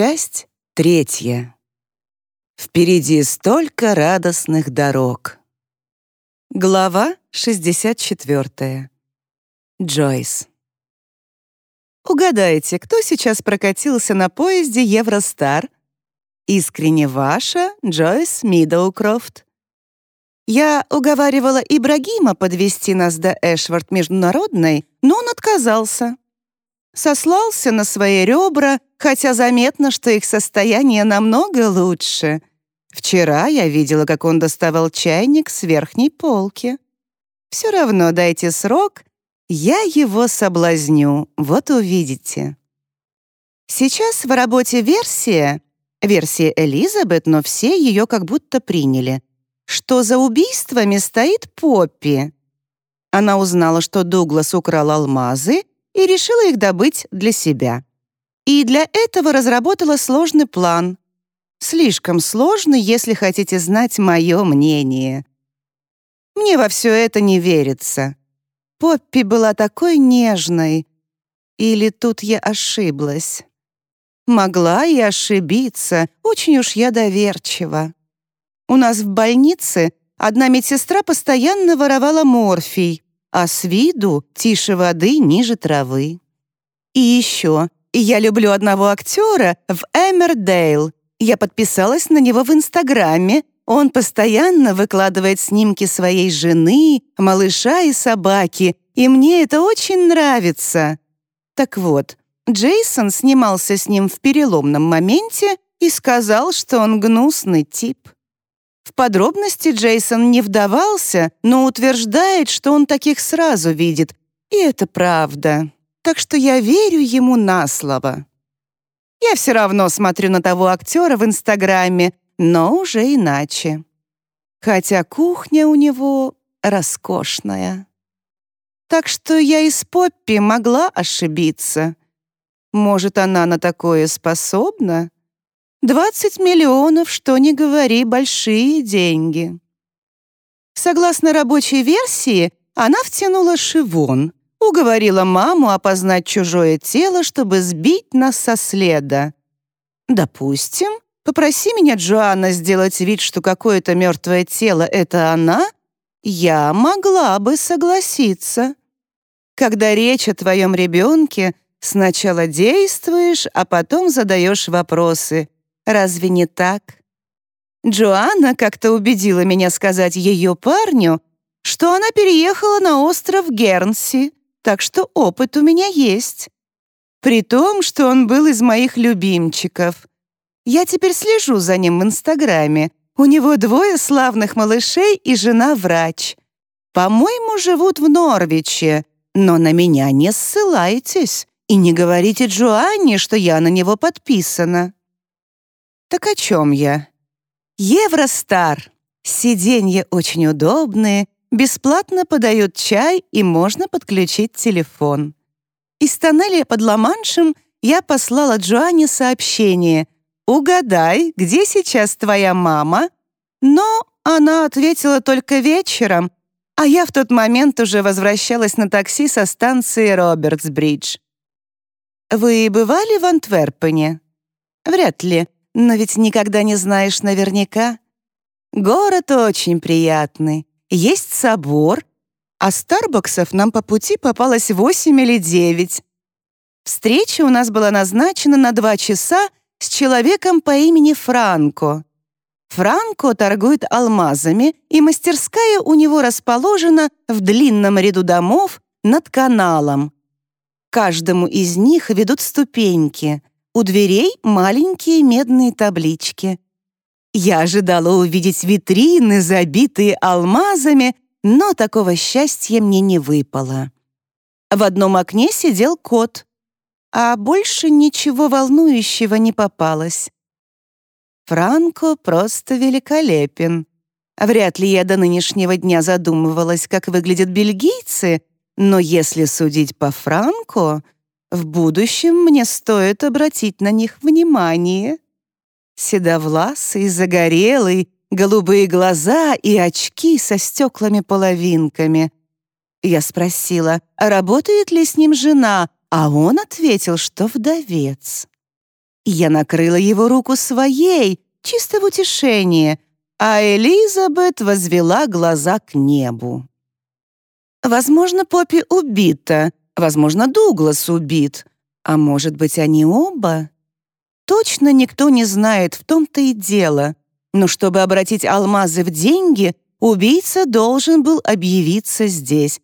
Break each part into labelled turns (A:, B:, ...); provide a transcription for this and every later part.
A: Часть третья. Впереди столько радостных дорог. Глава 64. Джойс. Угадайте, кто сейчас прокатился на поезде Евростар? Искренне ваша Джойс Мидоукрофт. Я уговаривала Ибрагима подвести нас до Эшвард Международной, но он отказался. Сослался на свои ребра, хотя заметно, что их состояние намного лучше. Вчера я видела, как он доставал чайник с верхней полки. Все равно дайте срок, я его соблазню, вот увидите. Сейчас в работе версия, версия Элизабет, но все ее как будто приняли, что за убийствами стоит Поппи. Она узнала, что Дуглас украл алмазы и решила их добыть для себя. И для этого разработала сложный план. Слишком сложный, если хотите знать мое мнение. Мне во все это не верится. Поппи была такой нежной. Или тут я ошиблась? Могла и ошибиться, очень уж я доверчива. У нас в больнице одна медсестра постоянно воровала морфий, а с виду тише воды, ниже травы. И еще, я люблю одного актера в Эмердейл. Я подписалась на него в Инстаграме. Он постоянно выкладывает снимки своей жены, малыша и собаки, и мне это очень нравится. Так вот, Джейсон снимался с ним в переломном моменте и сказал, что он гнусный тип. В подробности Джейсон не вдавался, но утверждает, что он таких сразу видит. И это правда. Так что я верю ему на слово. Я все равно смотрю на того актера в Инстаграме, но уже иначе. Хотя кухня у него роскошная. Так что я из Поппи могла ошибиться. Может, она на такое способна? 20 миллионов, что не говори, большие деньги. Согласно рабочей версии, она втянула Шивон, уговорила маму опознать чужое тело, чтобы сбить нас со следа. Допустим, попроси меня, Джоанна, сделать вид, что какое-то мертвое тело — это она, я могла бы согласиться. Когда речь о твоем ребенке, сначала действуешь, а потом задаешь вопросы — Разве не так? Джоанна как-то убедила меня сказать ее парню, что она переехала на остров Гернси, так что опыт у меня есть. При том, что он был из моих любимчиков. Я теперь слежу за ним в Инстаграме. У него двое славных малышей и жена-врач. По-моему, живут в Норвиче, но на меня не ссылайтесь и не говорите Джоанне, что я на него подписана. Так о чем я? Евростар. Сиденья очень удобные, бесплатно подают чай и можно подключить телефон. Из тоннеля под Ла-Маншем я послала Джоанне сообщение «Угадай, где сейчас твоя мама?» Но она ответила только вечером, а я в тот момент уже возвращалась на такси со станции Робертсбридж. «Вы бывали в Антверпене?» «Вряд ли но ведь никогда не знаешь наверняка. Город очень приятный, есть собор, а Старбаксов нам по пути попалось восемь или девять. Встреча у нас была назначена на два часа с человеком по имени Франко. Франко торгует алмазами, и мастерская у него расположена в длинном ряду домов над каналом. Каждому из них ведут ступеньки. У дверей маленькие медные таблички. Я ожидала увидеть витрины, забитые алмазами, но такого счастья мне не выпало. В одном окне сидел кот, а больше ничего волнующего не попалось. Франко просто великолепен. Вряд ли я до нынешнего дня задумывалась, как выглядят бельгийцы, но если судить по Франко, в будущем мне стоит обратить на них внимание. Седовласый, загорелый, голубые глаза и очки со стеклами-половинками. Я спросила, а работает ли с ним жена, а он ответил, что вдовец. Я накрыла его руку своей, чисто в утешение, а Элизабет возвела глаза к небу. Возможно, Поппи убита, возможно, Дуглас убит, а может быть, они оба? Точно никто не знает, в том-то и дело. Но чтобы обратить алмазы в деньги, убийца должен был объявиться здесь.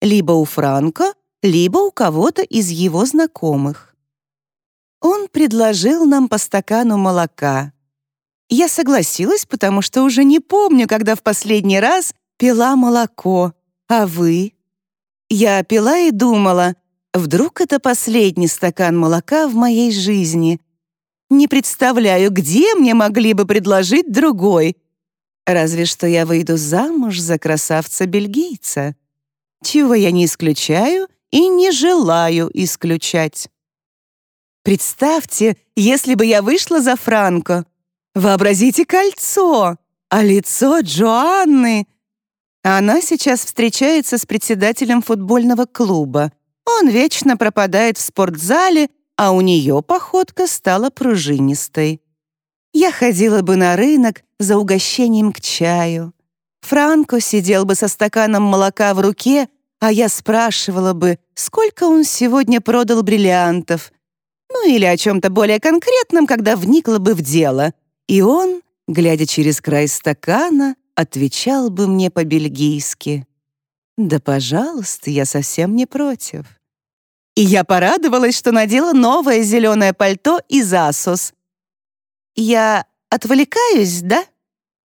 A: Либо у Франка, либо у кого-то из его знакомых. Он предложил нам по стакану молока. Я согласилась, потому что уже не помню, когда в последний раз пила молоко. А вы? Я пила и думала, вдруг это последний стакан молока в моей жизни. Не представляю, где мне могли бы предложить другой. Разве что я выйду замуж за красавца-бельгийца. Чего я не исключаю и не желаю исключать. Представьте, если бы я вышла за Франко. Вообразите кольцо, а лицо Джоанны. Она сейчас встречается с председателем футбольного клуба. Он вечно пропадает в спортзале, а у нее походка стала пружинистой. Я ходила бы на рынок за угощением к чаю. Франко сидел бы со стаканом молока в руке, а я спрашивала бы, сколько он сегодня продал бриллиантов. Ну или о чем-то более конкретном, когда вникла бы в дело. И он, глядя через край стакана, отвечал бы мне по-бельгийски. «Да, пожалуйста, я совсем не против». И я порадовалась, что надела новое зеленое пальто из Асос. «Я отвлекаюсь, да?»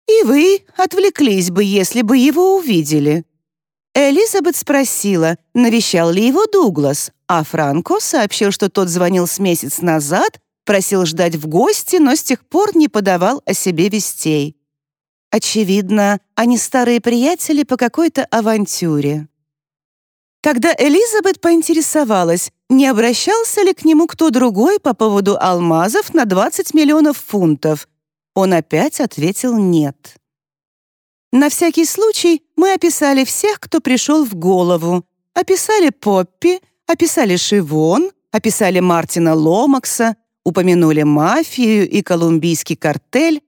A: «И вы отвлеклись бы, если бы его увидели». Элизабет спросила, навещал ли его Дуглас, а Франко сообщил, что тот звонил с месяц назад, просил ждать в гости, но с тех пор не подавал о себе вестей. Очевидно, они старые приятели по какой-то авантюре. Тогда Элизабет поинтересовалась, не обращался ли к нему кто другой по поводу алмазов на 20 миллионов фунтов. Он опять ответил «нет». На всякий случай мы описали всех, кто пришел в голову. Описали Поппи, описали Шивон, описали Мартина Ломакса, упомянули мафию и колумбийский картель,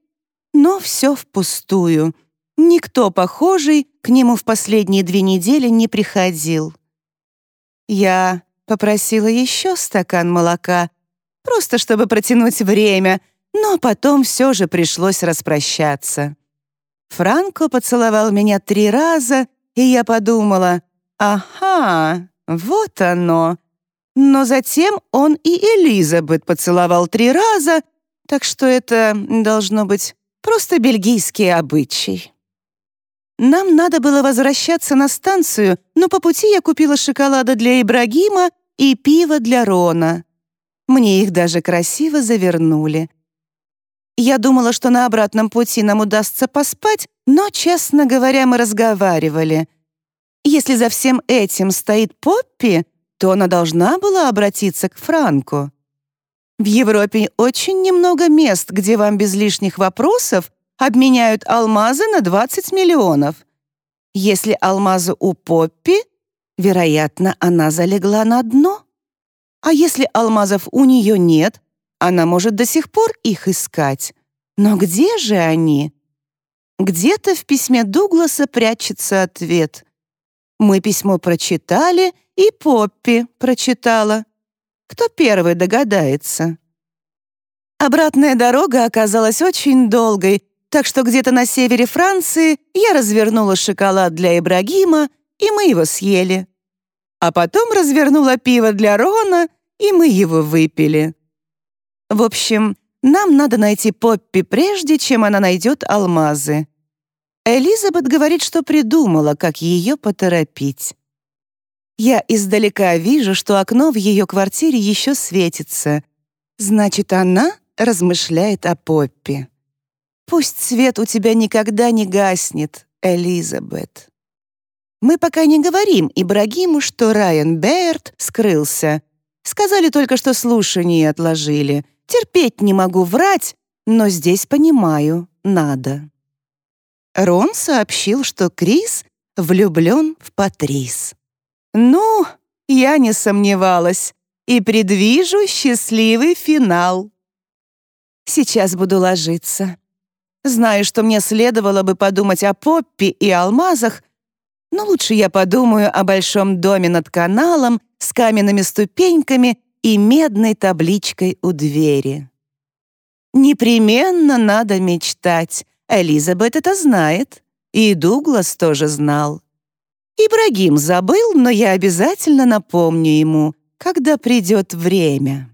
A: но все впустую. Никто похожий к нему в последние две недели не приходил. Я попросила еще стакан молока, просто чтобы протянуть время, но потом все же пришлось распрощаться. Франко поцеловал меня три раза, и я подумала, ага, вот оно. Но затем он и Элизабет поцеловал три раза, так что это должно быть просто бельгийский обычай. Нам надо было возвращаться на станцию, но по пути я купила шоколада для Ибрагима и пиво для Рона. Мне их даже красиво завернули. Я думала, что на обратном пути нам удастся поспать, но, честно говоря, мы разговаривали. Если за всем этим стоит Поппи, то она должна была обратиться к Франку. В Европе очень немного мест, где вам без лишних вопросов обменяют алмазы на 20 миллионов. Если алмазы у Поппи, вероятно, она залегла на дно. А если алмазов у нее нет, она может до сих пор их искать. Но где же они? Где-то в письме Дугласа прячется ответ. Мы письмо прочитали, и Поппи прочитала. Кто первый догадается? Обратная дорога оказалась очень долгой, так что где-то на севере Франции я развернула шоколад для Ибрагима, и мы его съели. А потом развернула пиво для Рона, и мы его выпили. В общем, нам надо найти Поппи прежде, чем она найдет алмазы. Элизабет говорит, что придумала, как ее поторопить. Я издалека вижу, что окно в ее квартире еще светится. Значит, она размышляет о Поппи. Пусть свет у тебя никогда не гаснет, Элизабет. Мы пока не говорим Ибрагиму, что Райан Бэйрд скрылся. Сказали только, что слушание отложили. Терпеть не могу врать, но здесь понимаю, надо. Рон сообщил, что Крис влюблен в Патрис. Ну, я не сомневалась и предвижу счастливый финал. Сейчас буду ложиться. Знаю, что мне следовало бы подумать о Поппи и алмазах, но лучше я подумаю о большом доме над каналом с каменными ступеньками и медной табличкой у двери. Непременно надо мечтать. Элизабет это знает. И Дуглас тоже знал. Ибрагим забыл, но я обязательно напомню ему, когда придет время.